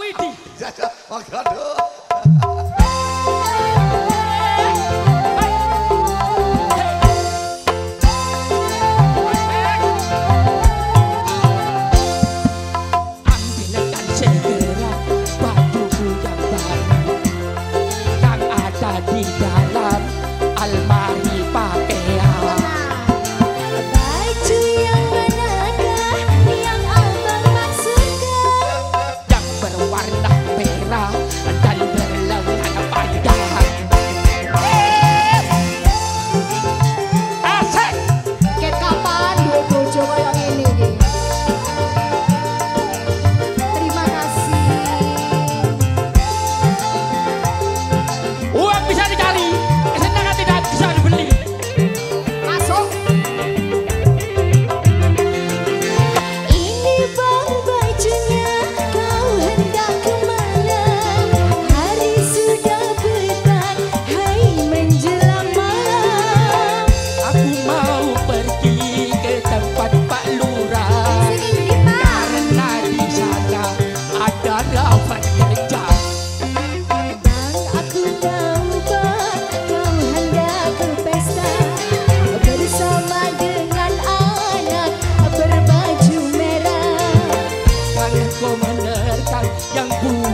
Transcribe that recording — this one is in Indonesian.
widi. Jajak, kau menerka yang bukan.